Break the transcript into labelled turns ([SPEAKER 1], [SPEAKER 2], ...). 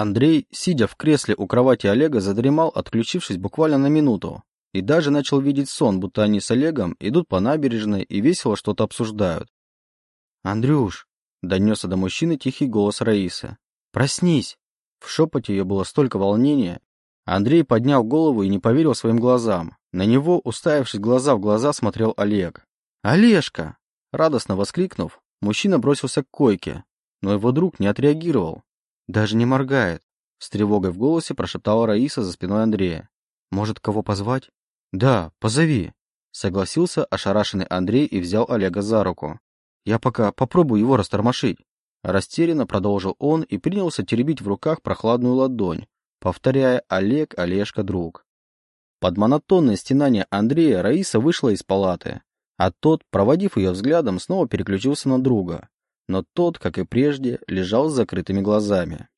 [SPEAKER 1] Андрей, сидя в кресле у кровати Олега, задремал, отключившись буквально на минуту. И даже начал видеть сон, будто они с Олегом идут по набережной и весело что-то обсуждают. «Андрюш!» — донесся до мужчины тихий голос Раисы. «Проснись!» В шепоте ее было столько волнения. Андрей поднял голову и не поверил своим глазам. На него, уставившись глаза в глаза, смотрел Олег. «Олежка!» Радостно воскликнув, мужчина бросился к койке, но его друг не отреагировал. Даже не моргает. С тревогой в голосе прошептала Раиса за спиной Андрея. «Может, кого позвать?» «Да, позови», — согласился ошарашенный Андрей и взял Олега за руку. «Я пока попробую его растормошить». Растерянно продолжил он и принялся теребить в руках прохладную ладонь, повторяя «Олег, Олежка, друг». Под монотонное стенание Андрея Раиса вышла из палаты, а тот, проводив ее взглядом, снова переключился на друга. Но тот, как и прежде, лежал с закрытыми глазами.